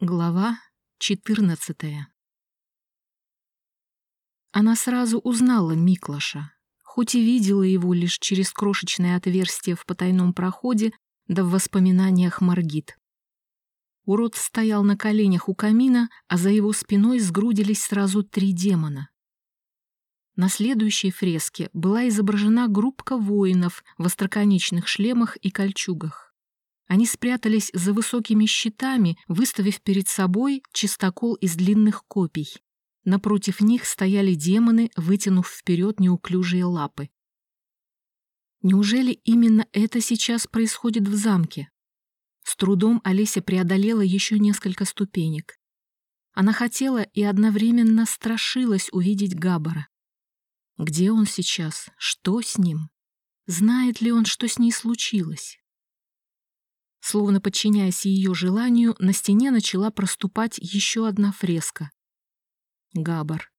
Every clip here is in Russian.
Глава 14 Она сразу узнала Миклаша, хоть и видела его лишь через крошечное отверстие в потайном проходе да в воспоминаниях Маргит. Урод стоял на коленях у камина, а за его спиной сгрудились сразу три демона. На следующей фреске была изображена группка воинов в остроконечных шлемах и кольчугах. Они спрятались за высокими щитами, выставив перед собой чистокол из длинных копий. Напротив них стояли демоны, вытянув вперед неуклюжие лапы. Неужели именно это сейчас происходит в замке? С трудом Олеся преодолела еще несколько ступенек. Она хотела и одновременно страшилась увидеть Габара. Где он сейчас? Что с ним? Знает ли он, что с ней случилось? Словно подчиняясь ее желанию, на стене начала проступать еще одна фреска. Габар.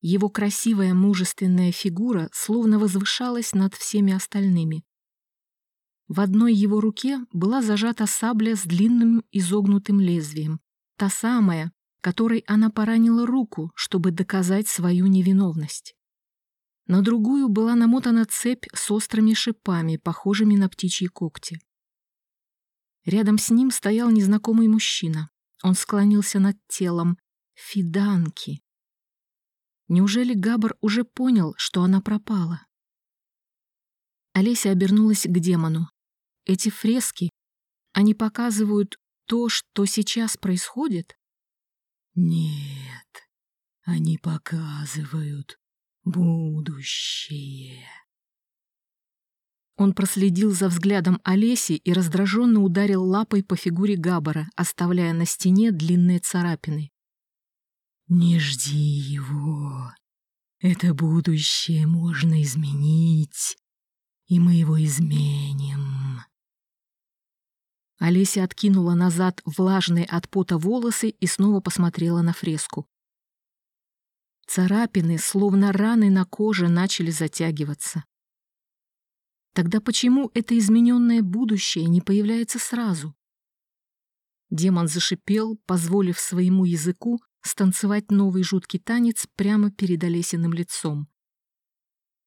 Его красивая мужественная фигура словно возвышалась над всеми остальными. В одной его руке была зажата сабля с длинным изогнутым лезвием, та самая, которой она поранила руку, чтобы доказать свою невиновность. На другую была намотана цепь с острыми шипами, похожими на птичьи когти. Рядом с ним стоял незнакомый мужчина. Он склонился над телом Фиданки. Неужели Габар уже понял, что она пропала? Олеся обернулась к демону. Эти фрески, они показывают то, что сейчас происходит? Нет, они показывают будущее. Он проследил за взглядом Олеси и раздраженно ударил лапой по фигуре Габара, оставляя на стене длинные царапины. «Не жди его. Это будущее можно изменить, и мы его изменим». Олеся откинула назад влажные от пота волосы и снова посмотрела на фреску. Царапины, словно раны на коже, начали затягиваться. Тогда почему это измененное будущее не появляется сразу? Демон зашипел, позволив своему языку станцевать новый жуткий танец прямо перед Олесиным лицом.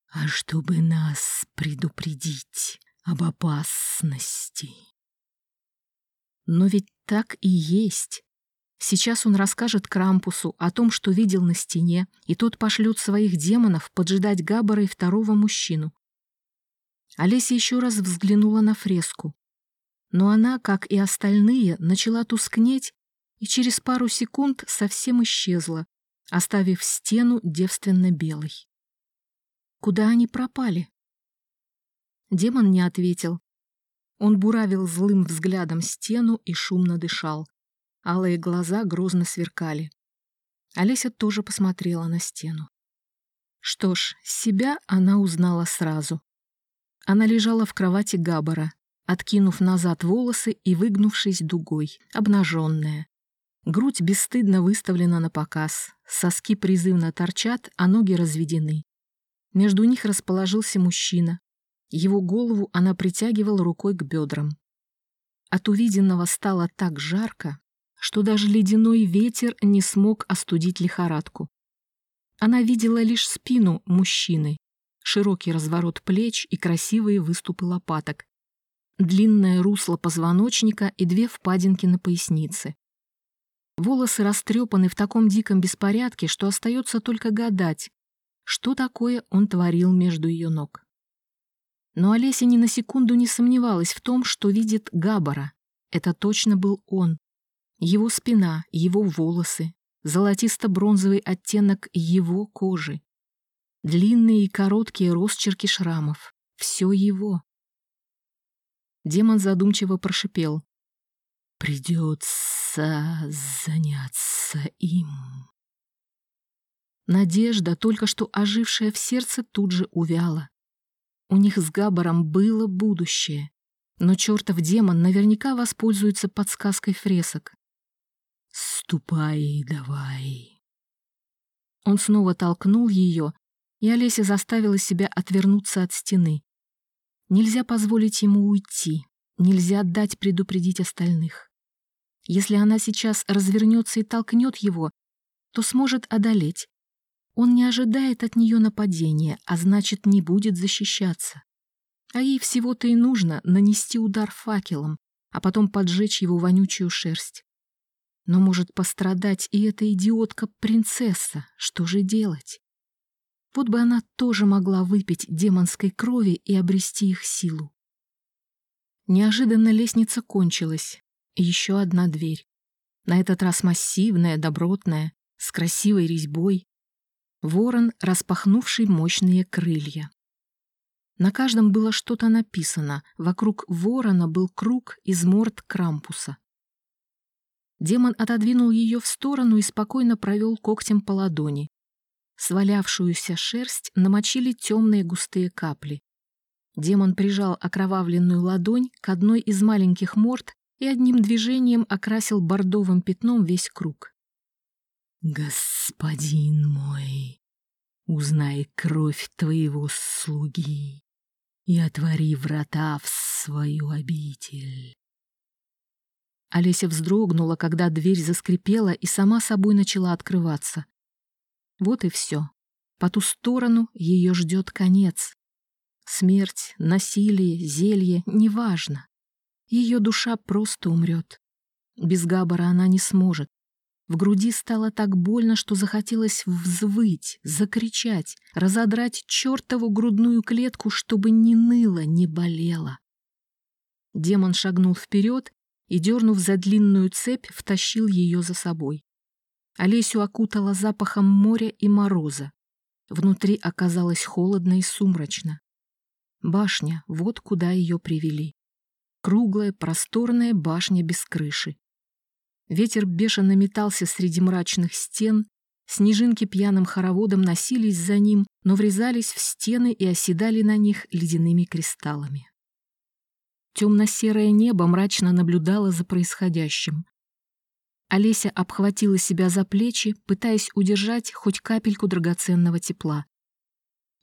«А чтобы нас предупредить об опасности». Но ведь так и есть. Сейчас он расскажет Крампусу о том, что видел на стене, и тот пошлет своих демонов поджидать Габбара и второго мужчину. Олеся еще раз взглянула на фреску. Но она, как и остальные, начала тускнеть и через пару секунд совсем исчезла, оставив стену девственно-белой. Куда они пропали? Демон не ответил. Он буравил злым взглядом стену и шумно дышал. Алые глаза грозно сверкали. Олеся тоже посмотрела на стену. Что ж, себя она узнала сразу. Она лежала в кровати Габбара, откинув назад волосы и выгнувшись дугой, обнаженная. Грудь бесстыдно выставлена на показ, соски призывно торчат, а ноги разведены. Между них расположился мужчина. Его голову она притягивала рукой к бедрам. От увиденного стало так жарко, что даже ледяной ветер не смог остудить лихорадку. Она видела лишь спину мужчины, широкий разворот плеч и красивые выступы лопаток, длинное русло позвоночника и две впадинки на пояснице. Волосы растрепаны в таком диком беспорядке, что остается только гадать, что такое он творил между ее ног. Но Олеся ни на секунду не сомневалась в том, что видит Габара. Это точно был он. Его спина, его волосы, золотисто-бронзовый оттенок его кожи. Длинные и короткие росчерки шрамов. Все его. Демон задумчиво прошипел. «Придется заняться им». Надежда, только что ожившая в сердце, тут же увяла. У них с Габаром было будущее, но чертов демон наверняка воспользуется подсказкой фресок. «Ступай давай». Он снова толкнул ее, и Олеся заставила себя отвернуться от стены. Нельзя позволить ему уйти, нельзя дать предупредить остальных. Если она сейчас развернется и толкнет его, то сможет одолеть. Он не ожидает от нее нападения, а значит, не будет защищаться. А ей всего-то и нужно нанести удар факелом, а потом поджечь его вонючую шерсть. Но может пострадать и эта идиотка-принцесса. Что же делать? Вот бы она тоже могла выпить демонской крови и обрести их силу. Неожиданно лестница кончилась. Еще одна дверь. На этот раз массивная, добротная, с красивой резьбой. Ворон, распахнувший мощные крылья. На каждом было что-то написано. Вокруг ворона был круг из морд Крампуса. Демон отодвинул ее в сторону и спокойно провел когтем по ладони. Свалявшуюся шерсть намочили темные густые капли. Демон прижал окровавленную ладонь к одной из маленьких морд и одним движением окрасил бордовым пятном весь круг. «Господин мой, узнай кровь твоего слуги и отвори врата в свою обитель». Олеся вздрогнула, когда дверь заскрипела и сама собой начала открываться. Вот и все. По ту сторону ее ждет конец. Смерть, насилие, зелье — неважно. Ее душа просто умрет. Без Габара она не сможет. В груди стало так больно, что захотелось взвыть, закричать, разодрать чертову грудную клетку, чтобы не ныло, не болело. Демон шагнул вперед и, дернув за длинную цепь, втащил ее за собой. Олесю окутала запахом моря и мороза. Внутри оказалось холодно и сумрачно. Башня, вот куда ее привели. Круглая, просторная башня без крыши. Ветер бешено метался среди мрачных стен, снежинки пьяным хороводом носились за ним, но врезались в стены и оседали на них ледяными кристаллами. Темно-серое небо мрачно наблюдало за происходящим. Олеся обхватила себя за плечи, пытаясь удержать хоть капельку драгоценного тепла.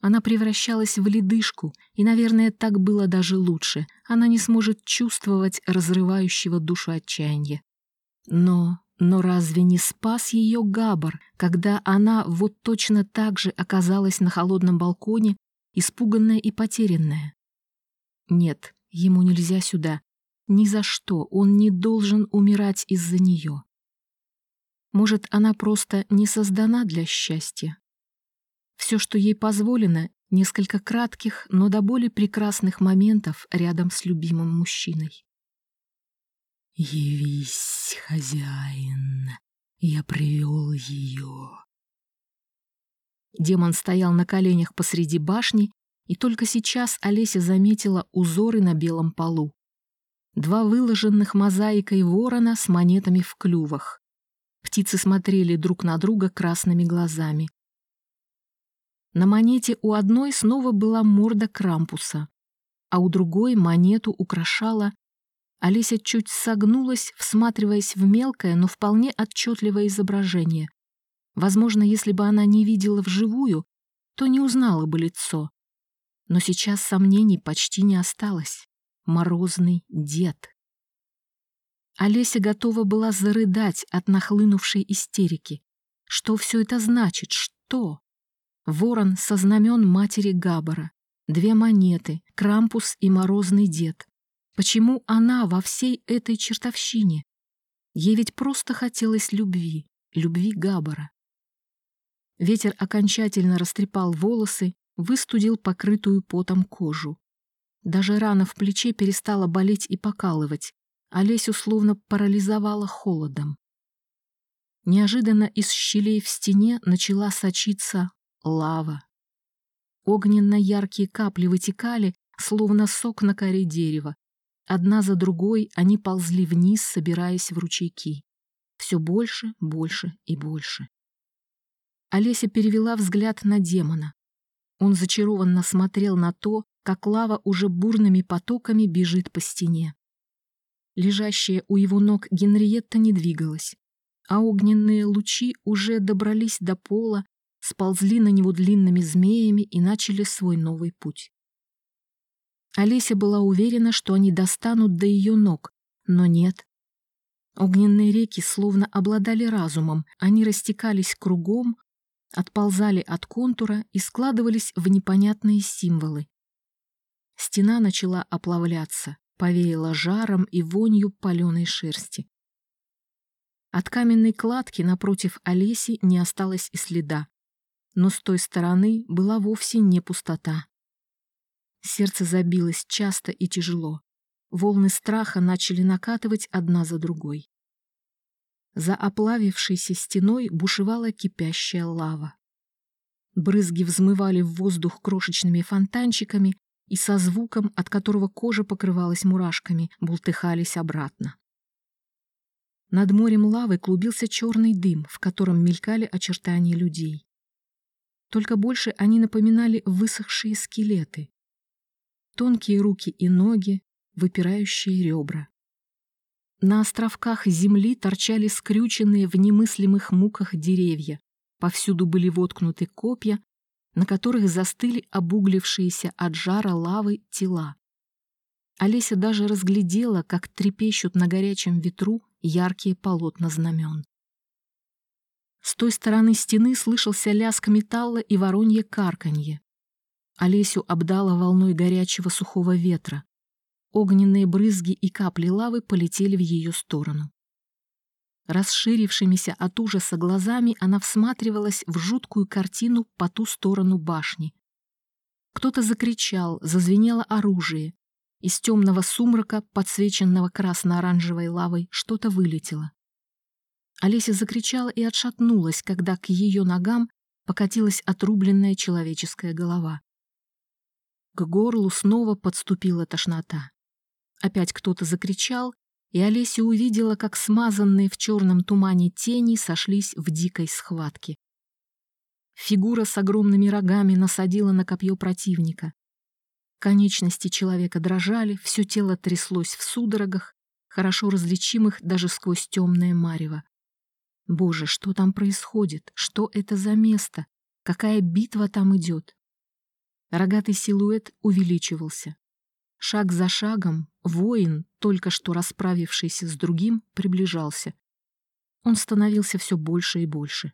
Она превращалась в ледышку, и, наверное, так было даже лучше. Она не сможет чувствовать разрывающего душу отчаяния. Но, но разве не спас ее Габар, когда она вот точно так же оказалась на холодном балконе, испуганная и потерянная? Нет, ему нельзя сюда. Ни за что он не должен умирать из-за нее. Может, она просто не создана для счастья? Все, что ей позволено, несколько кратких, но до боли прекрасных моментов рядом с любимым мужчиной. «Явись, хозяин, я привел ее». Демон стоял на коленях посреди башни, и только сейчас Олеся заметила узоры на белом полу. Два выложенных мозаикой ворона с монетами в клювах. Птицы смотрели друг на друга красными глазами. На монете у одной снова была морда Крампуса, а у другой монету украшала Олеся чуть согнулась, всматриваясь в мелкое, но вполне отчетливое изображение. Возможно, если бы она не видела вживую, то не узнала бы лицо. Но сейчас сомнений почти не осталось. Морозный дед. Олеся готова была зарыдать от нахлынувшей истерики. Что все это значит? Что? Ворон со знамен матери Габара. Две монеты, Крампус и Морозный дед. Почему она во всей этой чертовщине? Ей ведь просто хотелось любви, любви Габара. Ветер окончательно растрепал волосы, выстудил покрытую потом кожу. Даже рана в плече перестала болеть и покалывать, а Лесю словно парализовала холодом. Неожиданно из щелей в стене начала сочиться лава. Огненно-яркие капли вытекали, словно сок на коре дерева, Одна за другой они ползли вниз, собираясь в ручейки. Все больше, больше и больше. Олеся перевела взгляд на демона. Он зачарованно смотрел на то, как лава уже бурными потоками бежит по стене. Лежащая у его ног Генриетта не двигалась, а огненные лучи уже добрались до пола, сползли на него длинными змеями и начали свой новый путь. Олеся была уверена, что они достанут до ее ног, но нет. Огненные реки словно обладали разумом, они растекались кругом, отползали от контура и складывались в непонятные символы. Стена начала оплавляться, повеяла жаром и вонью паленой шерсти. От каменной кладки напротив Олеси не осталось и следа, но с той стороны была вовсе не пустота. Сердце забилось часто и тяжело. Волны страха начали накатывать одна за другой. За оплавившейся стеной бушевала кипящая лава. Брызги взмывали в воздух крошечными фонтанчиками и со звуком, от которого кожа покрывалась мурашками, бултыхались обратно. Над морем лавы клубился черный дым, в котором мелькали очертания людей. Только больше они напоминали высохшие скелеты. Тонкие руки и ноги, выпирающие ребра. На островках земли торчали скрюченные в немыслимых муках деревья. Повсюду были воткнуты копья, на которых застыли обуглившиеся от жара лавы тела. Олеся даже разглядела, как трепещут на горячем ветру яркие полотна знамен. С той стороны стены слышался лязг металла и воронье карканье. Олесю обдала волной горячего сухого ветра. Огненные брызги и капли лавы полетели в ее сторону. Расширившимися от ужаса глазами она всматривалась в жуткую картину по ту сторону башни. Кто-то закричал, зазвенело оружие. Из темного сумрака, подсвеченного красно-оранжевой лавой, что-то вылетело. Олеся закричала и отшатнулась, когда к ее ногам покатилась отрубленная человеческая голова. К горлу снова подступила тошнота. Опять кто-то закричал, и Олеся увидела, как смазанные в черном тумане тени сошлись в дикой схватке. Фигура с огромными рогами насадила на копье противника. Конечности человека дрожали, все тело тряслось в судорогах, хорошо различимых даже сквозь темное марево. Боже, что там происходит? Что это за место? Какая битва там идет? Рогатый силуэт увеличивался. Шаг за шагом воин, только что расправившийся с другим, приближался. Он становился все больше и больше.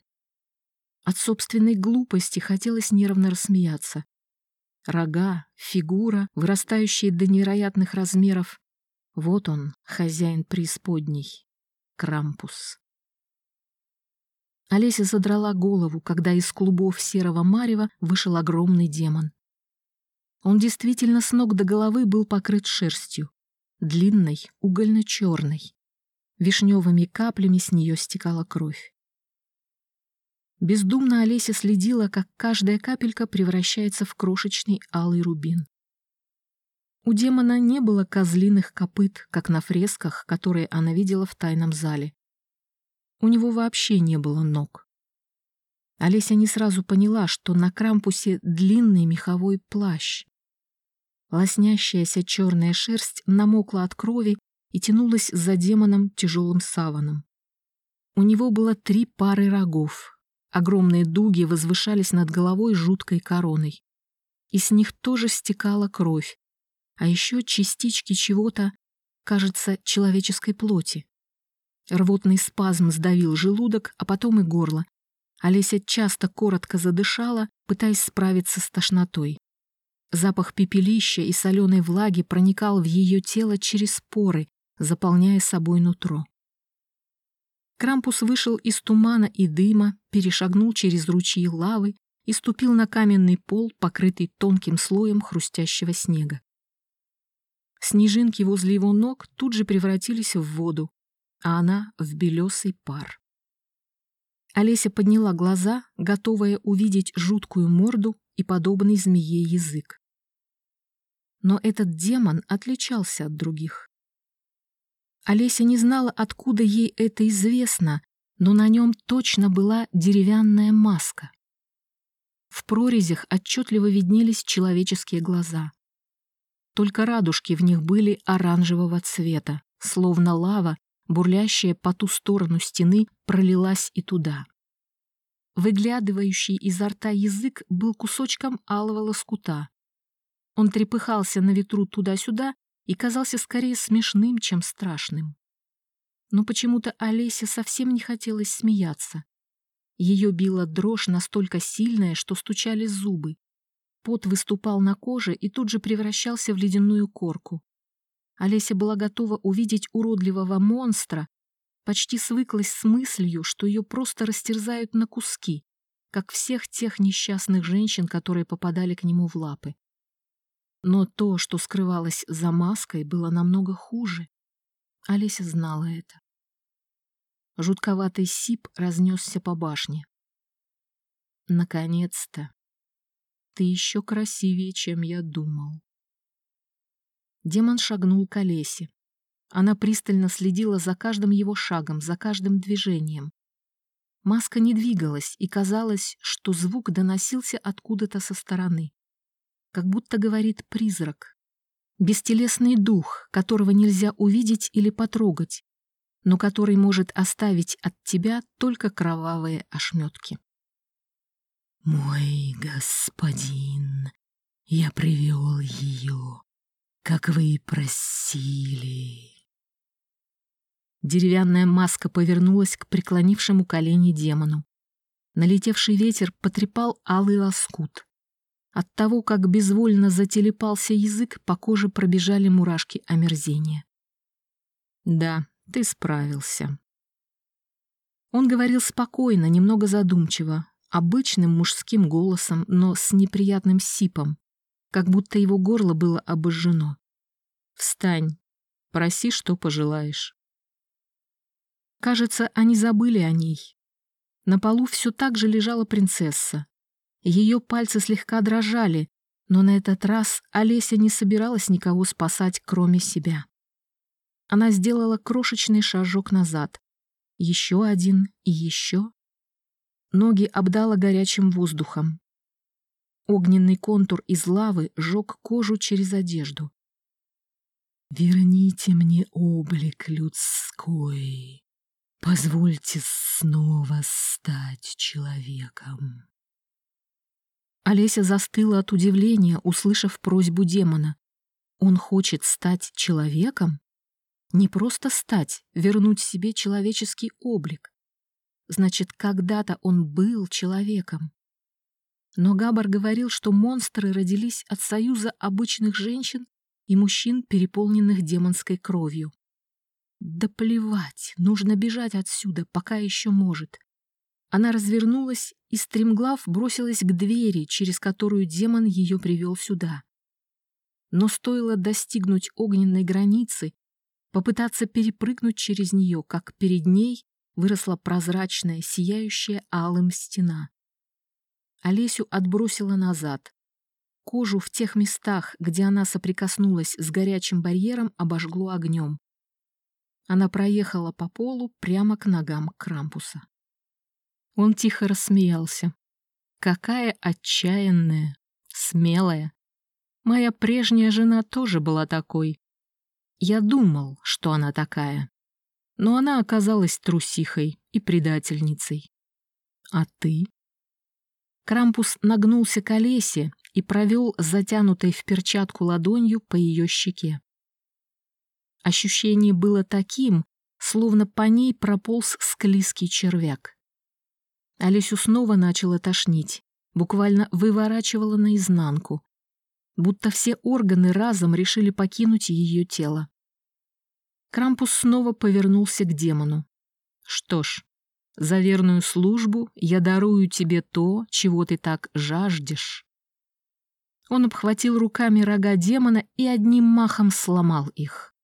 От собственной глупости хотелось нервно рассмеяться. Рога, фигура, вырастающие до невероятных размеров. Вот он, хозяин преисподней, Крампус. Олеся задрала голову, когда из клубов серого марева вышел огромный демон. Он действительно с ног до головы был покрыт шерстью, длинной, угольно-черной. Вишневыми каплями с нее стекала кровь. Бездумно Олеся следила, как каждая капелька превращается в крошечный алый рубин. У демона не было козлиных копыт, как на фресках, которые она видела в тайном зале. У него вообще не было ног. Олеся не сразу поняла, что на Крампусе длинный меховой плащ. Лоснящаяся черная шерсть намокла от крови и тянулась за демоном тяжелым саваном. У него было три пары рогов. Огромные дуги возвышались над головой жуткой короной. И с них тоже стекала кровь, а еще частички чего-то, кажется, человеческой плоти. Рвотный спазм сдавил желудок, а потом и горло. Олеся часто коротко задышала, пытаясь справиться с тошнотой. Запах пепелища и соленой влаги проникал в ее тело через поры, заполняя собой нутро. Крампус вышел из тумана и дыма, перешагнул через ручьи лавы и ступил на каменный пол, покрытый тонким слоем хрустящего снега. Снежинки возле его ног тут же превратились в воду, а она — в белесый пар. Олеся подняла глаза, готовая увидеть жуткую морду и подобный змее язык. Но этот демон отличался от других. Олеся не знала, откуда ей это известно, но на нем точно была деревянная маска. В прорезях отчетливо виднелись человеческие глаза. Только радужки в них были оранжевого цвета, словно лава, бурлящая по ту сторону стены, пролилась и туда. Выглядывающий изо рта язык был кусочком алого лоскута, он трепыхался на ветру туда-сюда и казался скорее смешным, чем страшным. Но почему-то Олесе совсем не хотелось смеяться. Ее била дрожь настолько сильная, что стучали зубы. Пот выступал на коже и тут же превращался в ледяную корку. Олеся была готова увидеть уродливого монстра, почти свыклась с мыслью, что ее просто растерзают на куски, как всех тех несчастных женщин, которые попадали к нему в лапы. Но то, что скрывалось за маской, было намного хуже. Олеся знала это. Жутковатый сип разнесся по башне. Наконец-то. Ты еще красивее, чем я думал. Демон шагнул к Олесе. Она пристально следила за каждым его шагом, за каждым движением. Маска не двигалась, и казалось, что звук доносился откуда-то со стороны. Как будто говорит призрак. Бестелесный дух, которого нельзя увидеть или потрогать, но который может оставить от тебя только кровавые ошметки. «Мой господин, я привел ее, как вы и просили». Деревянная маска повернулась к преклонившему колени демону. Налетевший ветер потрепал алый лоскут. От того, как безвольно зателепался язык, по коже пробежали мурашки омерзения. «Да, ты справился». Он говорил спокойно, немного задумчиво, обычным мужским голосом, но с неприятным сипом, как будто его горло было обожжено. «Встань, проси, что пожелаешь». Кажется, они забыли о ней. На полу все так же лежала принцесса. Ее пальцы слегка дрожали, но на этот раз Олеся не собиралась никого спасать, кроме себя. Она сделала крошечный шажок назад. Еще один и еще. Ноги обдала горячим воздухом. Огненный контур из лавы жег кожу через одежду. «Верните мне облик людской. Позвольте снова стать человеком». Олеся застыла от удивления, услышав просьбу демона. Он хочет стать человеком? Не просто стать, вернуть себе человеческий облик. Значит, когда-то он был человеком. Но Габар говорил, что монстры родились от союза обычных женщин и мужчин, переполненных демонской кровью. Да плевать, нужно бежать отсюда, пока еще может. Она развернулась и стремглав бросилась к двери, через которую демон ее привел сюда. Но стоило достигнуть огненной границы, попытаться перепрыгнуть через нее, как перед ней выросла прозрачная, сияющая алым стена. Олесю отбросила назад. Кожу в тех местах, где она соприкоснулась с горячим барьером, обожгло огнем. Она проехала по полу прямо к ногам Крампуса. Он тихо рассмеялся. Какая отчаянная, смелая. Моя прежняя жена тоже была такой. Я думал, что она такая но она оказалась трусихой и предательницей. А ты? Крампус нагнулся к Олесе и провел затянутой в перчатку ладонью по ее щеке. Ощущение было таким, словно по ней прополз склизкий червяк. Олесю снова начало тошнить, буквально выворачивало наизнанку, будто все органы разом решили покинуть ее тело. Крампус снова повернулся к демону. «Что ж, за верную службу я дарую тебе то, чего ты так жаждешь». Он обхватил руками рога демона и одним махом сломал их.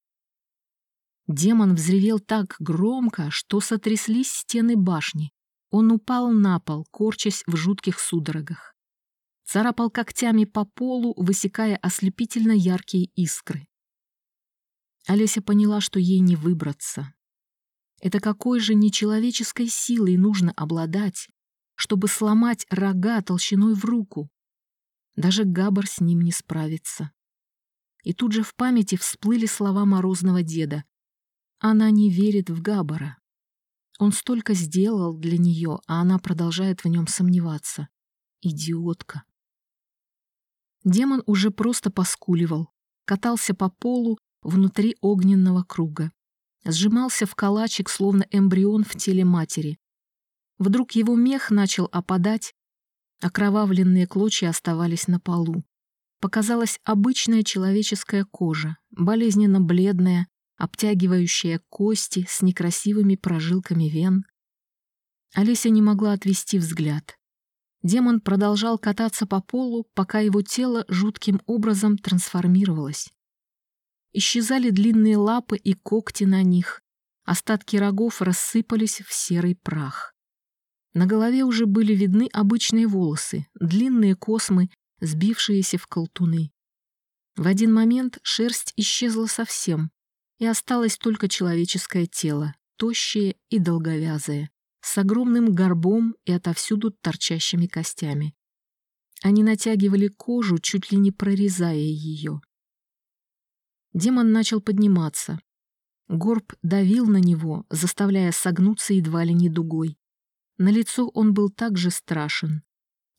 Демон взревел так громко, что сотряслись стены башни. Он упал на пол, корчась в жутких судорогах. Царапал когтями по полу, высекая ослепительно яркие искры. Олеся поняла, что ей не выбраться. Это какой же нечеловеческой силой нужно обладать, чтобы сломать рога толщиной в руку? Даже Габар с ним не справится. И тут же в памяти всплыли слова морозного деда. Она не верит в Габара. Он столько сделал для нее, а она продолжает в нем сомневаться. Идиотка. Демон уже просто поскуливал, катался по полу, внутри огненного круга. сжимался в калачик, словно эмбрион в теле матери. Вдруг его мех начал опадать, окровавленные клочья оставались на полу. Показалась обычная человеческая кожа, болезненно бледная, обтягивающая кости с некрасивыми прожилками вен. Олеся не могла отвести взгляд. Демон продолжал кататься по полу, пока его тело жутким образом трансформировалось. Исчезали длинные лапы и когти на них, остатки рогов рассыпались в серый прах. На голове уже были видны обычные волосы, длинные космы, сбившиеся в колтуны. В один момент шерсть исчезла совсем, и осталось только человеческое тело, тощее и долговязое, с огромным горбом и отовсюду торчащими костями. Они натягивали кожу, чуть ли не прорезая ее. Демон начал подниматься. Горб давил на него, заставляя согнуться едва ли не дугой. На лицо он был также страшен.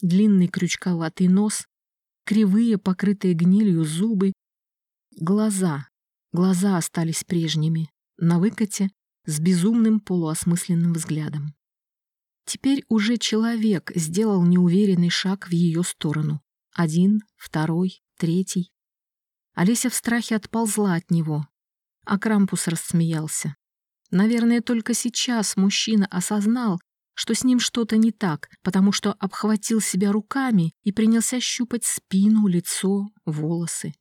Длинный крючковатый нос, кривые, покрытые гнилью зубы, глаза. Глаза остались прежними, на выкате, с безумным полуосмысленным взглядом. Теперь уже человек сделал неуверенный шаг в ее сторону. Один, второй, третий. Олеся в страхе отползла от него, а Крампус рассмеялся. Наверное, только сейчас мужчина осознал, что с ним что-то не так, потому что обхватил себя руками и принялся щупать спину, лицо, волосы.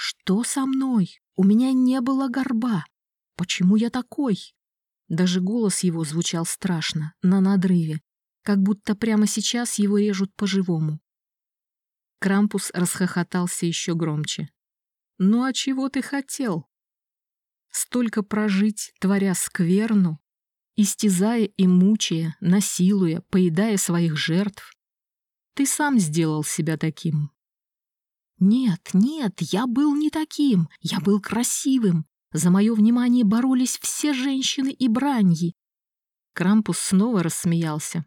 «Что со мной? У меня не было горба. Почему я такой?» Даже голос его звучал страшно, на надрыве, как будто прямо сейчас его режут по-живому. Крампус расхохотался еще громче. «Ну а чего ты хотел? Столько прожить, творя скверну, истязая и мучая, насилуя, поедая своих жертв. Ты сам сделал себя таким. Нет, нет, я был не таким, я был красивым. За мое внимание боролись все женщины и браньи. Крампус снова рассмеялся.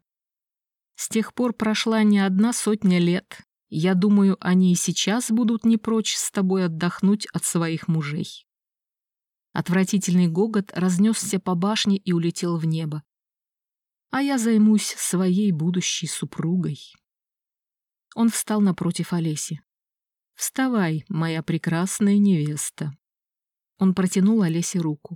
С тех пор прошла не одна сотня лет. Я думаю, они и сейчас будут не прочь с тобой отдохнуть от своих мужей. Отвратительный гогот разнесся по башне и улетел в небо. А я займусь своей будущей супругой. Он встал напротив Олеси. «Вставай, моя прекрасная невеста». Он протянул Олесе руку.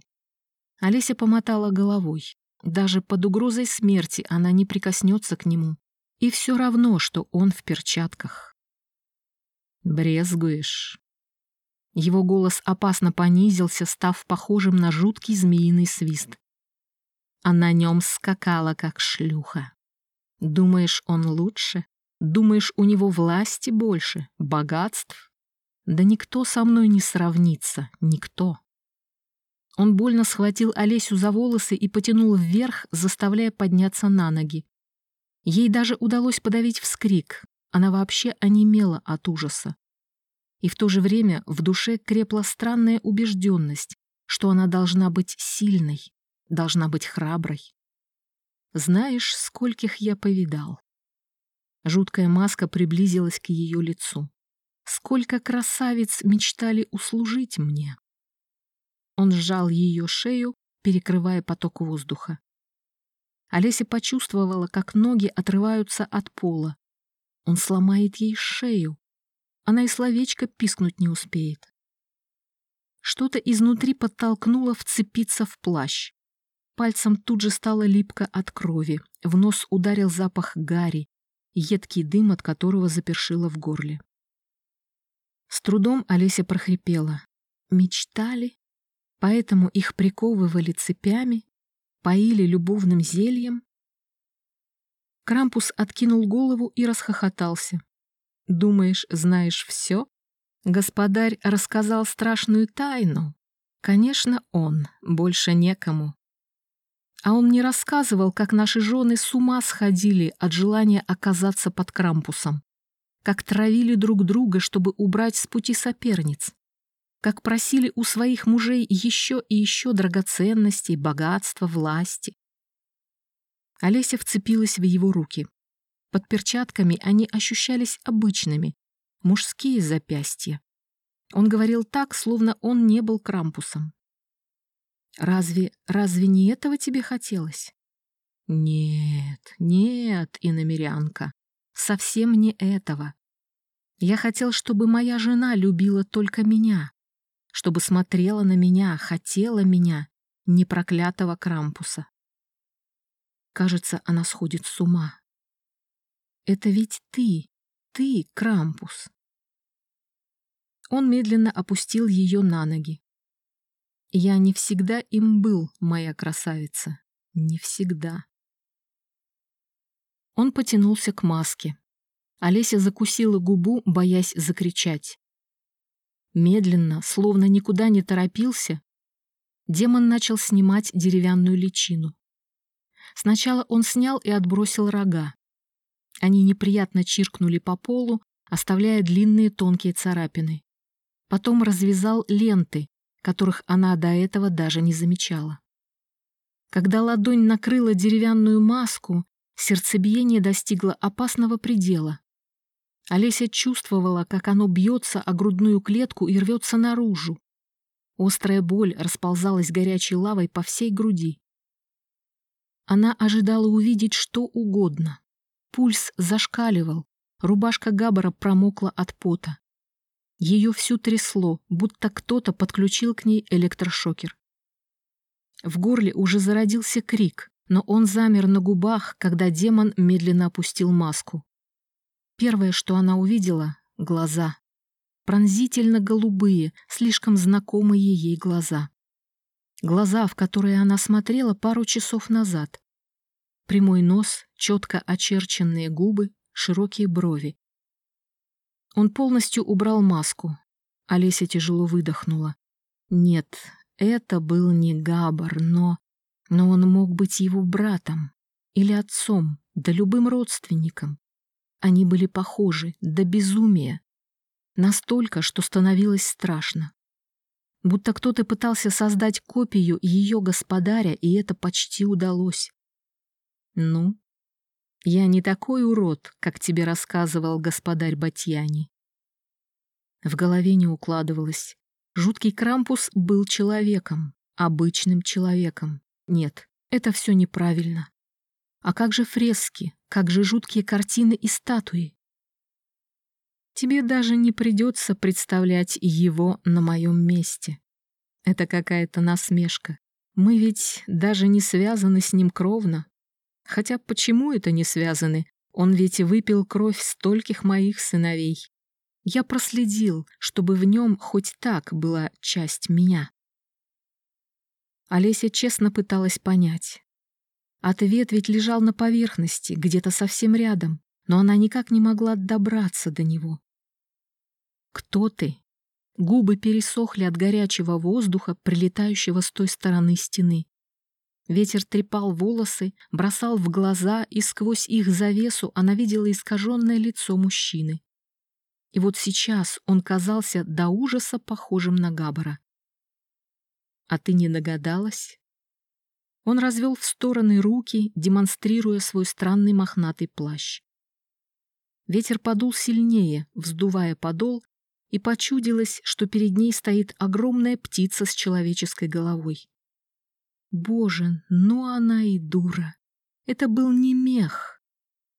Олеся помотала головой. Даже под угрозой смерти она не прикоснется к нему. И все равно, что он в перчатках. «Брезгуешь?» Его голос опасно понизился, став похожим на жуткий змеиный свист. А на нем скакала, как шлюха. Думаешь, он лучше? Думаешь, у него власти больше, богатств? Да никто со мной не сравнится, никто. Он больно схватил Олесю за волосы и потянул вверх, заставляя подняться на ноги. Ей даже удалось подавить вскрик. Она вообще онемела от ужаса и в то же время в душе крепла странная убежденность, что она должна быть сильной, должна быть храброй. Знаешь, скольких я повидал. Жуткая маска приблизилась к ее лицу. Сколько красавиц мечтали услужить мне. Он сжал ее шею, перекрывая поток воздуха. Олеся почувствовала, как ноги отрываются от пола. Он сломает ей шею, она и словечко пискнуть не успеет. Что-то изнутри подтолкнуло вцепиться в плащ. Пальцем тут же стало липко от крови, в нос ударил запах гари, едкий дым от которого запершило в горле. С трудом Олеся прохрипела. Мечтали, поэтому их приковывали цепями, поили любовным зельем. Крампус откинул голову и расхохотался. Думаешь, знаешь все? Господарь рассказал страшную тайну. Конечно, он, больше некому. А он не рассказывал, как наши жены с ума сходили от желания оказаться под Крампусом, как травили друг друга, чтобы убрать с пути соперниц, как просили у своих мужей еще и еще драгоценностей, богатства, власти. Олеся вцепилась в его руки. Под перчатками они ощущались обычными, мужские запястья. Он говорил так, словно он не был Крампусом. Разве, разве не этого тебе хотелось? Нет, нет, иномерянка, совсем не этого. Я хотел, чтобы моя жена любила только меня, чтобы смотрела на меня, хотела меня, не проклятого Крампуса. Кажется, она сходит с ума. Это ведь ты, ты, Крампус. Он медленно опустил ее на ноги. Я не всегда им был, моя красавица. Не всегда. Он потянулся к маске. Олеся закусила губу, боясь закричать. Медленно, словно никуда не торопился, демон начал снимать деревянную личину. Сначала он снял и отбросил рога. Они неприятно чиркнули по полу, оставляя длинные тонкие царапины. Потом развязал ленты, которых она до этого даже не замечала. Когда ладонь накрыла деревянную маску, сердцебиение достигло опасного предела. Олеся чувствовала, как оно бьется о грудную клетку и рвется наружу. Острая боль расползалась горячей лавой по всей груди. Она ожидала увидеть что угодно. Пульс зашкаливал, рубашка Габбара промокла от пота. Ее всю трясло, будто кто-то подключил к ней электрошокер. В горле уже зародился крик, но он замер на губах, когда демон медленно опустил маску. Первое, что она увидела — глаза. Пронзительно голубые, слишком знакомые ей глаза. Глаза, в которые она смотрела пару часов назад. Прямой нос, четко очерченные губы, широкие брови. Он полностью убрал маску. Олеся тяжело выдохнула. Нет, это был не Габар, но... Но он мог быть его братом или отцом, да любым родственником. Они были похожи до безумия. Настолько, что становилось страшно. Будто кто-то пытался создать копию ее господаря, и это почти удалось. Ну, я не такой урод, как тебе рассказывал господарь Батьяни. В голове не укладывалось. Жуткий Крампус был человеком, обычным человеком. Нет, это все неправильно. А как же фрески, как же жуткие картины и статуи? Тебе даже не придется представлять его на моем месте. Это какая-то насмешка. Мы ведь даже не связаны с ним кровно. Хотя почему это не связаны? Он ведь выпил кровь стольких моих сыновей. Я проследил, чтобы в нем хоть так была часть меня. Олеся честно пыталась понять, Ответ ведь лежал на поверхности, где-то совсем рядом, но она никак не могла добраться до него. «Кто ты?» Губы пересохли от горячего воздуха, прилетающего с той стороны стены. Ветер трепал волосы, бросал в глаза, и сквозь их завесу она видела искаженное лицо мужчины. И вот сейчас он казался до ужаса похожим на Габбара. «А ты не догадалась?» Он развел в стороны руки, демонстрируя свой странный мохнатый плащ. Ветер подул сильнее, вздувая подол, и почудилось, что перед ней стоит огромная птица с человеческой головой. Боже, ну она и дура! Это был не мех.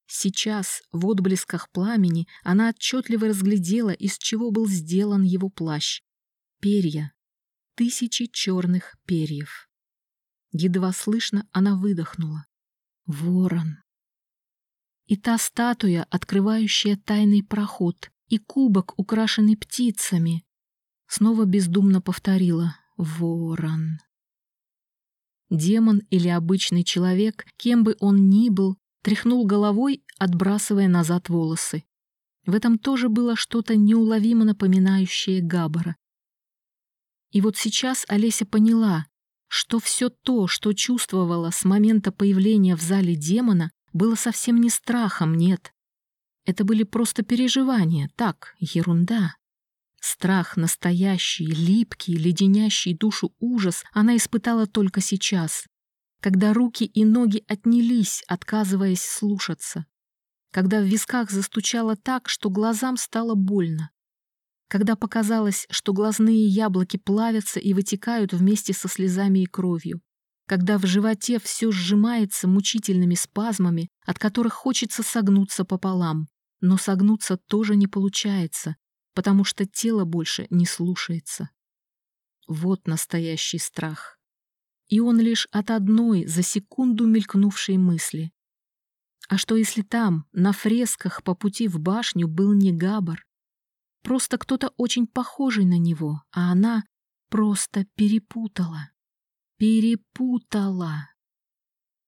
Сейчас, в отблесках пламени, она отчетливо разглядела, из чего был сделан его плащ. Перья. Тысячи черных перьев. Едва слышно она выдохнула. Ворон. И та статуя, открывающая тайный проход, и кубок, украшенный птицами. Снова бездумно повторила «Ворон». Демон или обычный человек, кем бы он ни был, тряхнул головой, отбрасывая назад волосы. В этом тоже было что-то неуловимо напоминающее Габбара. И вот сейчас Олеся поняла, что все то, что чувствовала с момента появления в зале демона, было совсем не страхом, нет. Это были просто переживания, так, ерунда. Страх настоящий, липкий, леденящий душу ужас она испытала только сейчас, когда руки и ноги отнялись, отказываясь слушаться, когда в висках застучало так, что глазам стало больно. когда показалось, что глазные яблоки плавятся и вытекают вместе со слезами и кровью, когда в животе все сжимается мучительными спазмами, от которых хочется согнуться пополам, но согнуться тоже не получается, потому что тело больше не слушается. Вот настоящий страх. И он лишь от одной за секунду мелькнувшей мысли. А что если там, на фресках по пути в башню, был не Габар? Просто кто-то очень похожий на него, а она просто перепутала. Перепутала.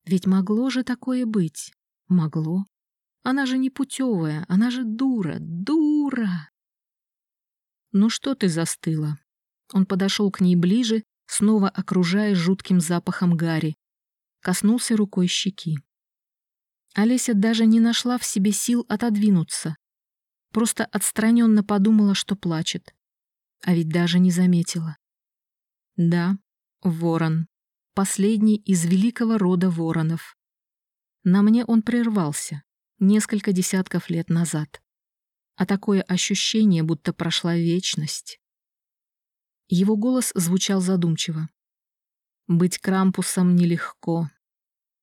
Ведь могло же такое быть. Могло. Она же не путевая, она же дура, дура. Ну что ты застыла? Он подошел к ней ближе, снова окружая жутким запахом гари. Коснулся рукой щеки. Олеся даже не нашла в себе сил отодвинуться. Просто отстраненно подумала, что плачет. А ведь даже не заметила. Да, ворон. Последний из великого рода воронов. На мне он прервался несколько десятков лет назад. А такое ощущение, будто прошла вечность. Его голос звучал задумчиво. «Быть Крампусом нелегко.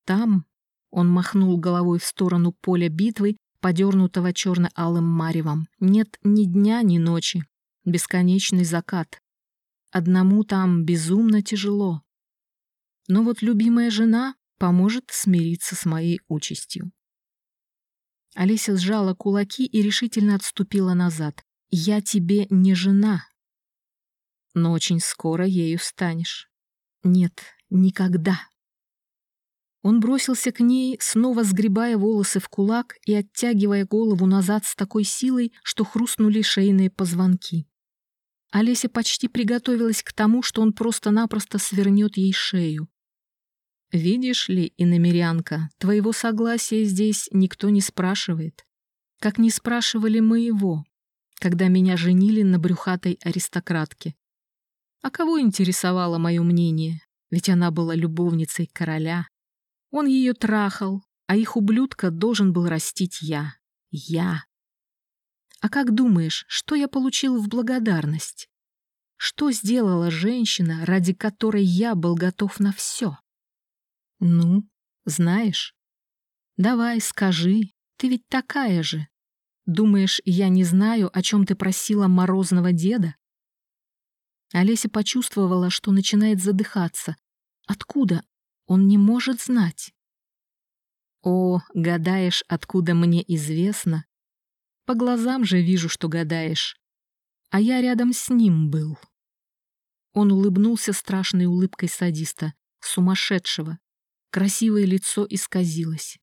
Там он махнул головой в сторону поля битвы, подернутого черно-алым маревом. Нет ни дня, ни ночи. Бесконечный закат. Одному там безумно тяжело. Но вот любимая жена поможет смириться с моей участью. Олеся сжала кулаки и решительно отступила назад. «Я тебе не жена, но очень скоро ею станешь. Нет, никогда». Он бросился к ней, снова сгребая волосы в кулак и оттягивая голову назад с такой силой, что хрустнули шейные позвонки. Олеся почти приготовилась к тому, что он просто-напросто свернет ей шею. «Видишь ли, иномерянка, твоего согласия здесь никто не спрашивает. Как не спрашивали моего, когда меня женили на брюхатой аристократке. А кого интересовало мое мнение? Ведь она была любовницей короля, он ее трахал, а их ублюдка должен был растить я. Я. А как думаешь, что я получил в благодарность? Что сделала женщина, ради которой я был готов на все? Ну, знаешь? Давай, скажи, ты ведь такая же. Думаешь, я не знаю, о чем ты просила морозного деда? Олеся почувствовала, что начинает задыхаться. Откуда он не может знать. О, гадаешь, откуда мне известно? По глазам же вижу, что гадаешь. А я рядом с ним был. Он улыбнулся страшной улыбкой садиста, сумасшедшего. Красивое лицо исказилось.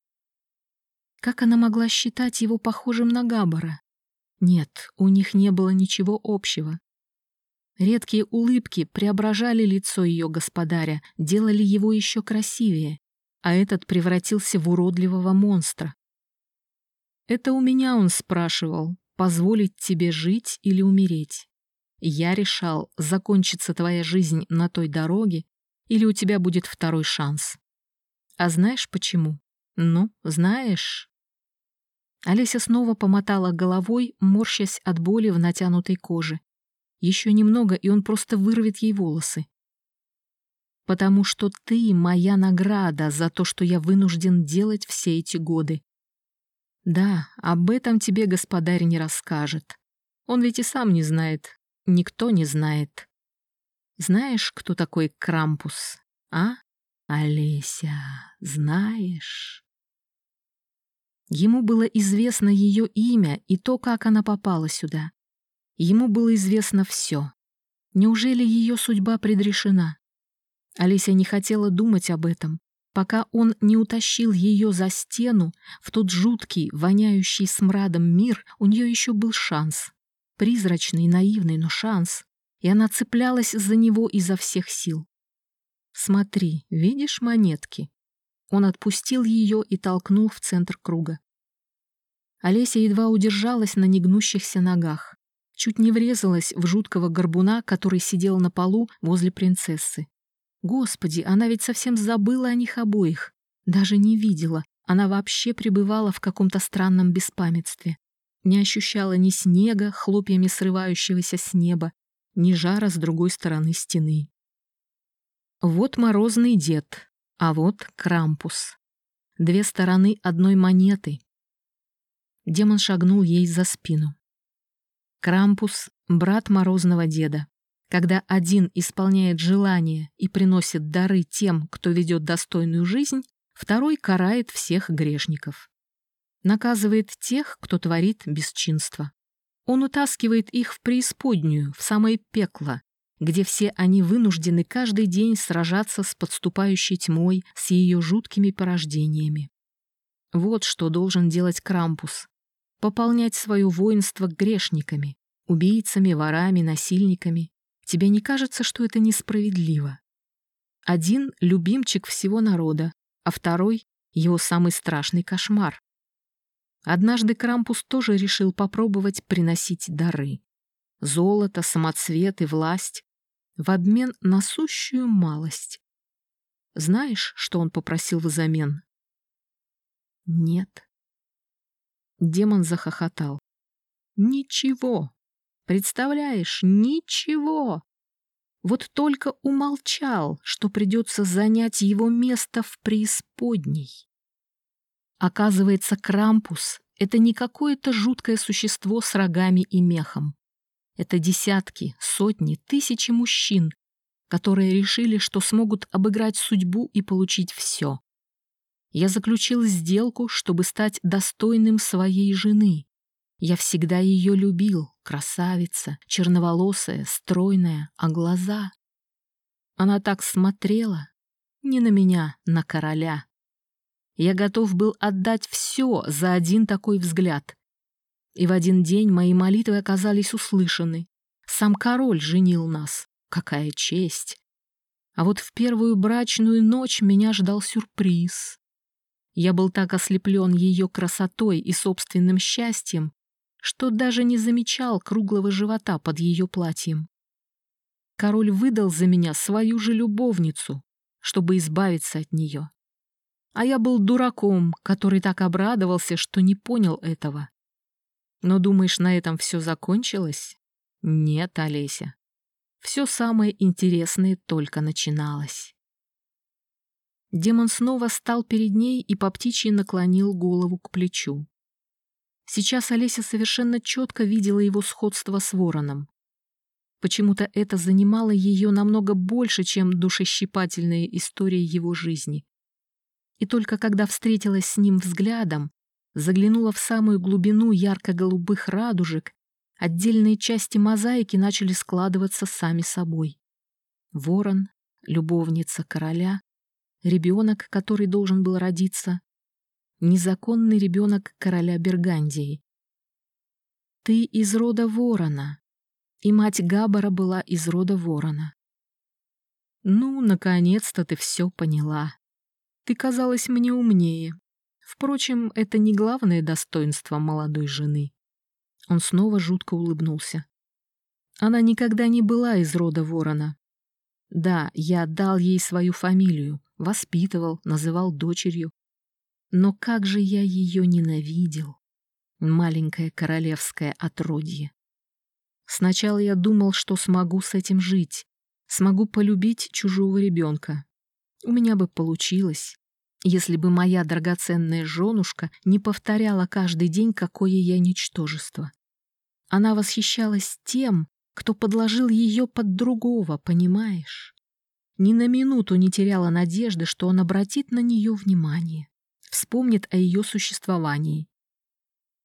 Как она могла считать его похожим на Габбара? Нет, у них не было ничего общего. Редкие улыбки преображали лицо ее господаря, делали его еще красивее, а этот превратился в уродливого монстра. Это у меня он спрашивал, позволить тебе жить или умереть. Я решал, закончится твоя жизнь на той дороге, или у тебя будет второй шанс. А знаешь почему? Ну, знаешь. Олеся снова помотала головой, морщась от боли в натянутой коже. Еще немного, и он просто вырвет ей волосы. Потому что ты моя награда за то, что я вынужден делать все эти годы. Да, об этом тебе господарь не расскажет. Он ведь и сам не знает. Никто не знает. Знаешь, кто такой Крампус, а? Олеся, знаешь? Ему было известно ее имя и то, как она попала сюда. Ему было известно все. Неужели ее судьба предрешена? Алисия не хотела думать об этом, пока он не утащил ее за стену в тот жуткий, воняющий смрадом мир, у нее еще был шанс. Призрачный, наивный, но шанс. И она цеплялась за него изо всех сил. «Смотри, видишь монетки?» Он отпустил ее и толкнул в центр круга. Олеся едва удержалась на негнущихся ногах чуть не врезалась в жуткого горбуна, который сидел на полу возле принцессы. Господи, она ведь совсем забыла о них обоих. Даже не видела. Она вообще пребывала в каком-то странном беспамятстве. не ощущала ни снега, хлопьями срывающегося с неба, ни жара с другой стороны стены. Вот морозный дед, а вот Крампус. Две стороны одной монеты. Демон шагнул ей за спину. Крампус — брат морозного деда. Когда один исполняет желания и приносит дары тем, кто ведет достойную жизнь, второй карает всех грешников. Наказывает тех, кто творит бесчинство. Он утаскивает их в преисподнюю, в самое пекло, где все они вынуждены каждый день сражаться с подступающей тьмой, с ее жуткими порождениями. Вот что должен делать Крампус. Пополнять свое воинство грешниками, убийцами, ворами, насильниками. Тебе не кажется, что это несправедливо? Один — любимчик всего народа, а второй — его самый страшный кошмар. Однажды Крампус тоже решил попробовать приносить дары. Золото, самоцветы, власть в обмен на сущую малость. Знаешь, что он попросил взамен? Нет. Демон захохотал. Ничего. Представляешь, ничего. Вот только умолчал, что придется занять его место в преисподней. Оказывается, Крампус — это не какое-то жуткое существо с рогами и мехом. Это десятки, сотни, тысячи мужчин, которые решили, что смогут обыграть судьбу и получить все. Я заключил сделку, чтобы стать достойным своей жены. Я всегда ее любил, красавица, черноволосая, стройная, а глаза... Она так смотрела, не на меня, на короля. Я готов был отдать все за один такой взгляд. И в один день мои молитвы оказались услышаны. Сам король женил нас. Какая честь! А вот в первую брачную ночь меня ждал сюрприз. Я был так ослеплен ее красотой и собственным счастьем, что даже не замечал круглого живота под ее платьем. Король выдал за меня свою же любовницу, чтобы избавиться от нее. А я был дураком, который так обрадовался, что не понял этого. Но думаешь, на этом все закончилось? Нет, Олеся. Все самое интересное только начиналось. Демон снова стал перед ней и по птичьи наклонил голову к плечу. Сейчас Олеся совершенно четко видела его сходство с вороном. Почему-то это занимало ее намного больше, чем душещипательная история его жизни. И только когда встретилась с ним взглядом, заглянула в самую глубину ярко-голубых радужек, отдельные части мозаики начали складываться сами собой. Ворон, любовница короля, ребенок, который должен был родиться, незаконный ребенок короля Бергандии. Ты из рода ворона, и мать Габбара была из рода ворона. Ну, наконец-то ты все поняла. Ты казалась мне умнее, Впрочем, это не главное достоинство молодой жены. Он снова жутко улыбнулся. Она никогда не была из рода ворона. Да, я дал ей свою фамилию, воспитывал, называл дочерью. Но как же я ее ненавидел, маленькое королевское отродье. Сначала я думал, что смогу с этим жить, смогу полюбить чужого ребенка. У меня бы получилось если бы моя драгоценная женушка не повторяла каждый день, какое я ничтожество. Она восхищалась тем, кто подложил ее под другого, понимаешь? Ни на минуту не теряла надежды, что он обратит на нее внимание, вспомнит о ее существовании.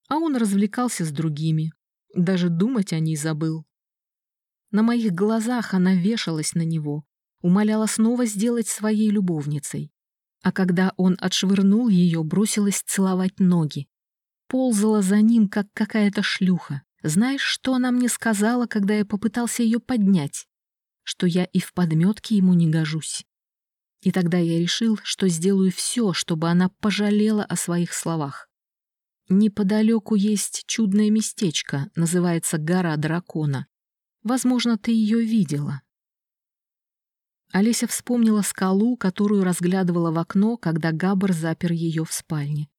А он развлекался с другими, даже думать о ней забыл. На моих глазах она вешалась на него, умоляла снова сделать своей любовницей а когда он отшвырнул ее, бросилась целовать ноги. Ползала за ним, как какая-то шлюха. Знаешь, что она мне сказала, когда я попытался ее поднять? Что я и в подметке ему не гожусь. И тогда я решил, что сделаю все, чтобы она пожалела о своих словах. Неподалеку есть чудное местечко, называется гора дракона. Возможно, ты ее видела. Олеся вспомнила скалу, которую разглядывала в окно, когда Габр запер ее в спальне.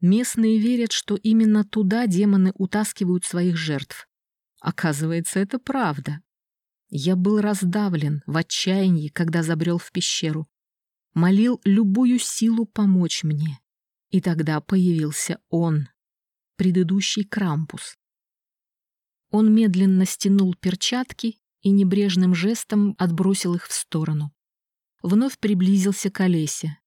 Местные верят, что именно туда демоны утаскивают своих жертв. Оказывается, это правда. Я был раздавлен в отчаянии, когда забрел в пещеру. Молил любую силу помочь мне. И тогда появился он, предыдущий Крампус. Он медленно стянул перчатки и небрежным жестом отбросил их в сторону. Вновь приблизился к Олесе.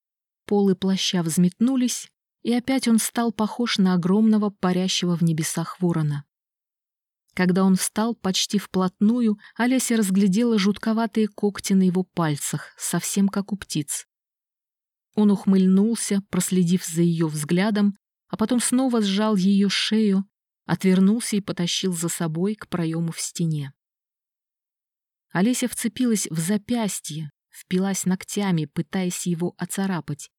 Полы плаща взметнулись, и опять он стал похож на огромного парящего в небесах ворона. Когда он встал почти вплотную, Олеся разглядела жутковатые когти на его пальцах, совсем как у птиц. Он ухмыльнулся, проследив за ее взглядом, а потом снова сжал ее шею, отвернулся и потащил за собой к проему в стене. Олеся вцепилась в запястье, впилась ногтями, пытаясь его оцарапать.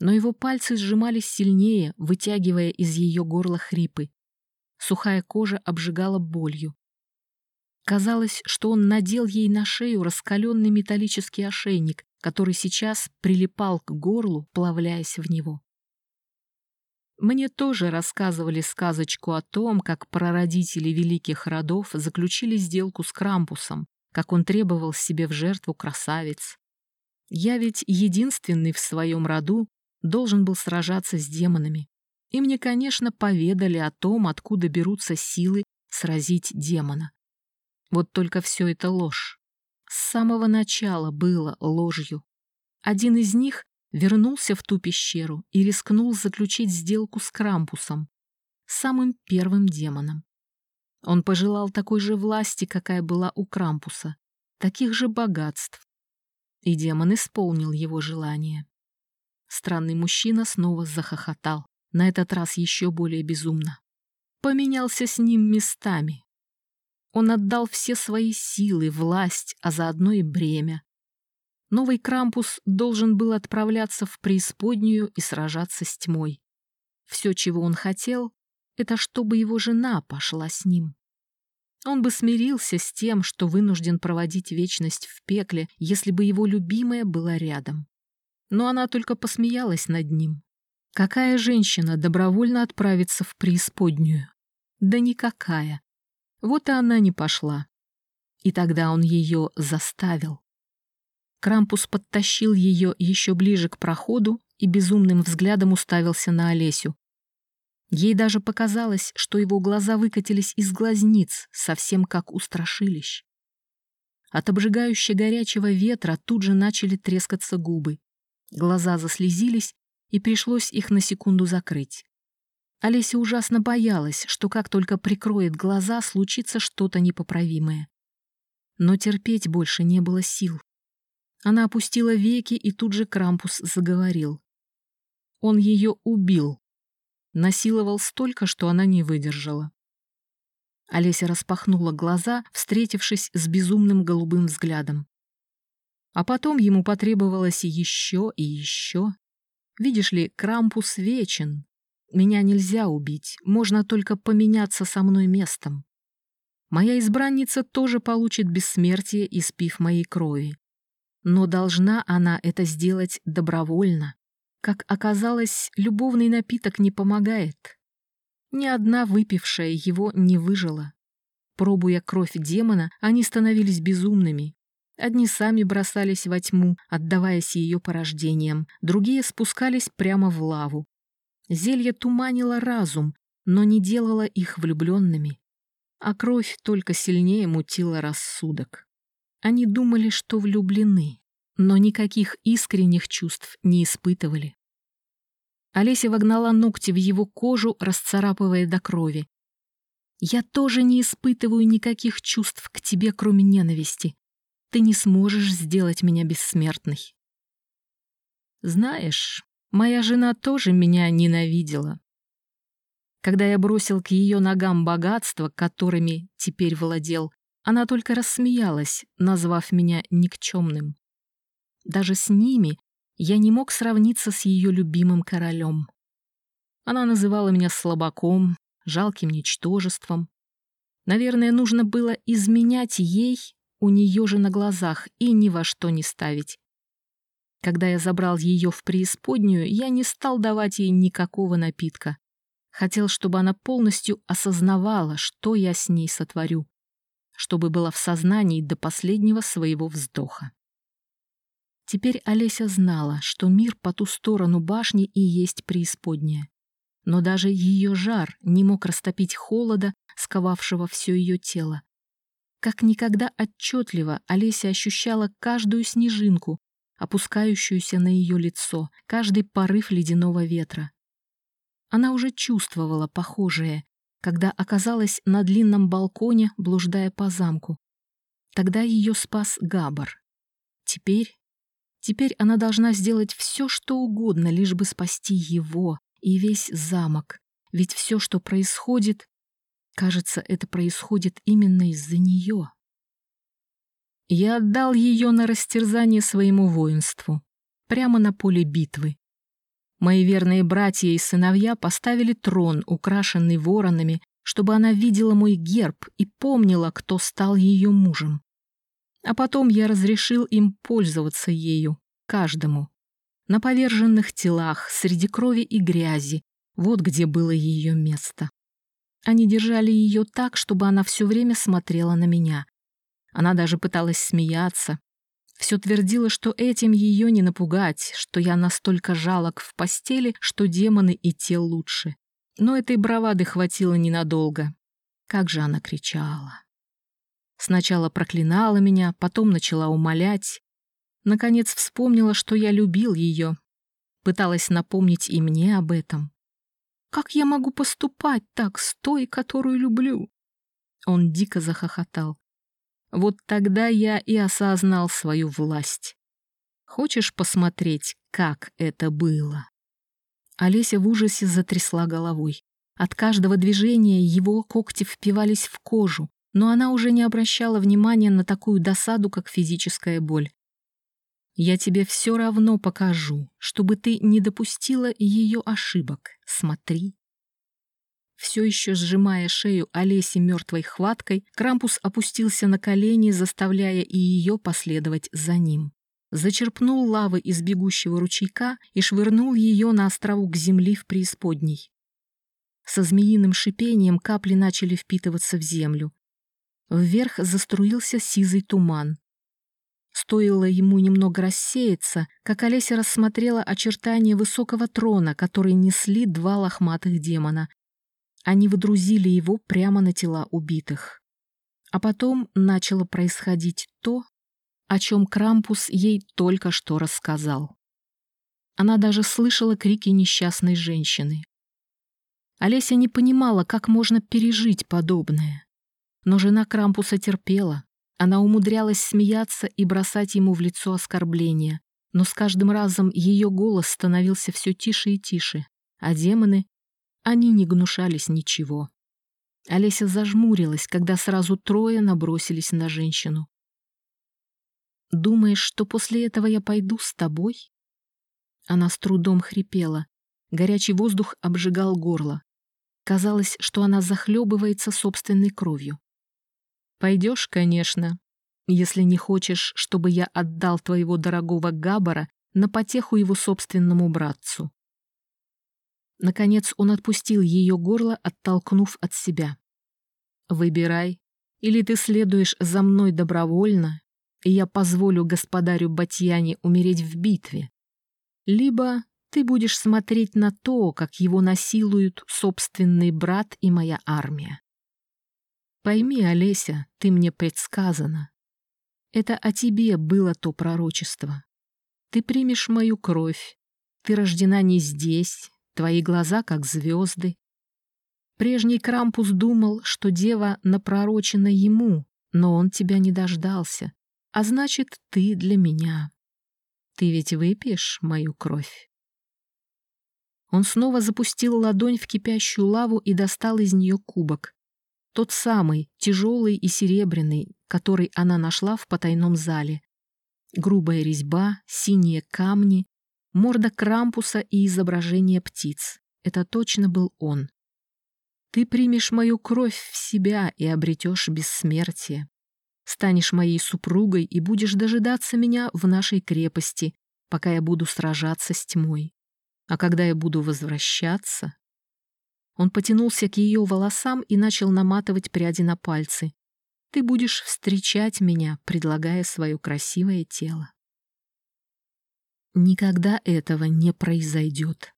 Но его пальцы сжимались сильнее, вытягивая из ее горла хрипы. Сухая кожа обжигала болью. Казалось, что он надел ей на шею раскаленный металлический ошейник, который сейчас прилипал к горлу, плавляясь в него. Мне тоже рассказывали сказочку о том, как прародители великих родов заключили сделку с Крампусом, как он требовал себе в жертву красавиц. Я ведь единственный в своем роду должен был сражаться с демонами. И мне, конечно, поведали о том, откуда берутся силы сразить демона. Вот только все это ложь. С самого начала было ложью. Один из них вернулся в ту пещеру и рискнул заключить сделку с Крампусом, самым первым демоном. Он пожелал такой же власти, какая была у Крампуса, таких же богатств. И демон исполнил его желание. Странный мужчина снова захохотал, на этот раз еще более безумно. Поменялся с ним местами. Он отдал все свои силы, власть, а заодно и бремя. Новый Крампус должен был отправляться в преисподнюю и сражаться с тьмой. Все, чего он хотел, это чтобы его жена пошла с ним. Он бы смирился с тем, что вынужден проводить вечность в пекле, если бы его любимая была рядом но она только посмеялась над ним. Какая женщина добровольно отправится в преисподнюю? Да никакая. Вот и она не пошла. И тогда он ее заставил. Крампус подтащил ее еще ближе к проходу и безумным взглядом уставился на Олесю. Ей даже показалось, что его глаза выкатились из глазниц, совсем как у страшилищ. От обжигающе горячего ветра тут же начали трескаться губы. Глаза заслезились, и пришлось их на секунду закрыть. Олеся ужасно боялась, что как только прикроет глаза, случится что-то непоправимое. Но терпеть больше не было сил. Она опустила веки, и тут же Крампус заговорил. Он ее убил. Насиловал столько, что она не выдержала. Олеся распахнула глаза, встретившись с безумным голубым взглядом. А потом ему потребовалось еще и еще. Видишь ли, Крампус вечен. Меня нельзя убить, можно только поменяться со мной местом. Моя избранница тоже получит бессмертие, испив моей крови. Но должна она это сделать добровольно. Как оказалось, любовный напиток не помогает. Ни одна выпившая его не выжила. Пробуя кровь демона, они становились безумными, Одни сами бросались во тьму, отдаваясь ее порождениям, другие спускались прямо в лаву. Зелье туманило разум, но не делало их влюбленными. А кровь только сильнее мутила рассудок. Они думали, что влюблены, но никаких искренних чувств не испытывали. Олеся вогнала ногти в его кожу, расцарапывая до крови. «Я тоже не испытываю никаких чувств к тебе, кроме ненависти ты не сможешь сделать меня бессмертной. Знаешь, моя жена тоже меня ненавидела. Когда я бросил к ее ногам богатства, которыми теперь владел, она только рассмеялась, назвав меня никчемным. Даже с ними я не мог сравниться с ее любимым королем. Она называла меня слабаком, жалким ничтожеством. Наверное, нужно было изменять ей, у нее же на глазах и ни во что не ставить. Когда я забрал ее в преисподнюю, я не стал давать ей никакого напитка. Хотел, чтобы она полностью осознавала, что я с ней сотворю, чтобы была в сознании до последнего своего вздоха. Теперь Олеся знала, что мир по ту сторону башни и есть преисподняя. Но даже ее жар не мог растопить холода, сковавшего все ее тело. Как никогда отчетливо Олеся ощущала каждую снежинку, опускающуюся на ее лицо, каждый порыв ледяного ветра. Она уже чувствовала похожее, когда оказалась на длинном балконе, блуждая по замку. Тогда ее спас Габар. Теперь Теперь она должна сделать все, что угодно, лишь бы спасти его и весь замок. Ведь все, что происходит, кажется, это происходит именно из-за нее. Я отдал ее на растерзание своему воинству, прямо на поле битвы. Мои верные братья и сыновья поставили трон, украшенный воронами, чтобы она видела мой герб и помнила, кто стал ее мужем. А потом я разрешил им пользоваться ею, каждому. На поверженных телах, среди крови и грязи, вот где было ее место. Они держали ее так, чтобы она все время смотрела на меня. Она даже пыталась смеяться. Все твердила, что этим ее не напугать, что я настолько жалок в постели, что демоны и те лучше. Но этой бравады хватило ненадолго. Как же она кричала. Сначала проклинала меня, потом начала умолять. Наконец вспомнила, что я любил ее. Пыталась напомнить и мне об этом. Как я могу поступать так с той, которую люблю? Он дико захохотал. Вот тогда я и осознал свою власть. Хочешь посмотреть, как это было? Олеся в ужасе затрясла головой. От каждого движения его когти впивались в кожу, но она уже не обращала внимания на такую досаду, как физическая боль. «Я тебе все равно покажу, чтобы ты не допустила ее ошибок. Смотри». Все еще сжимая шею Олеси мертвой хваткой, Крампус опустился на колени, заставляя и ее последовать за ним. Зачерпнул лавы из бегущего ручейка и швырнул ее на островок земли в преисподней. Со змеиным шипением капли начали впитываться в землю. Вверх заструился сизый туман. Стоило ему немного рассеяться, как Олеся рассмотрела очертания высокого трона, который несли два лохматых демона. Они выдрузили его прямо на тела убитых. А потом начало происходить то, о чем Крампус ей только что рассказал. Она даже слышала крики несчастной женщины. Олеся не понимала, как можно пережить подобное. Но жена Крампуса терпела. Она умудрялась смеяться и бросать ему в лицо оскорбления. Но с каждым разом ее голос становился все тише и тише, а демоны, они не гнушались ничего. Олеся зажмурилась, когда сразу трое набросились на женщину. «Думаешь, что после этого я пойду с тобой?» Она с трудом хрипела. Горячий воздух обжигал горло. Казалось, что она захлебывается собственной кровью. Пойдешь, конечно, если не хочешь, чтобы я отдал твоего дорогого Габара на потеху его собственному братцу. Наконец он отпустил ее горло, оттолкнув от себя. Выбирай, или ты следуешь за мной добровольно, и я позволю господарю Батьяне умереть в битве, либо ты будешь смотреть на то, как его насилуют собственный брат и моя армия. Пойми, Олеся, ты мне предсказана. Это о тебе было то пророчество. Ты примешь мою кровь. Ты рождена не здесь, твои глаза как звезды. Прежний Крампус думал, что дева напророчена ему, но он тебя не дождался. А значит, ты для меня. Ты ведь выпьешь мою кровь. Он снова запустил ладонь в кипящую лаву и достал из нее кубок. Тот самый, тяжелый и серебряный, который она нашла в потайном зале. Грубая резьба, синие камни, морда Крампуса и изображение птиц. Это точно был он. Ты примешь мою кровь в себя и обретешь бессмертие. Станешь моей супругой и будешь дожидаться меня в нашей крепости, пока я буду сражаться с тьмой. А когда я буду возвращаться... Он потянулся к ее волосам и начал наматывать пряди на пальцы. Ты будешь встречать меня, предлагая свое красивое тело. Никогда этого не произойдет.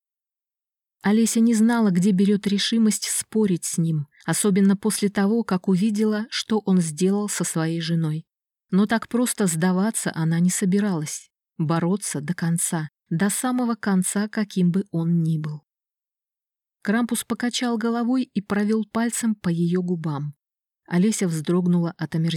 Олеся не знала, где берет решимость спорить с ним, особенно после того, как увидела, что он сделал со своей женой. Но так просто сдаваться она не собиралась, бороться до конца, до самого конца, каким бы он ни был. Крампус покачал головой и провел пальцем по ее губам. Олеся вздрогнула от омерзения.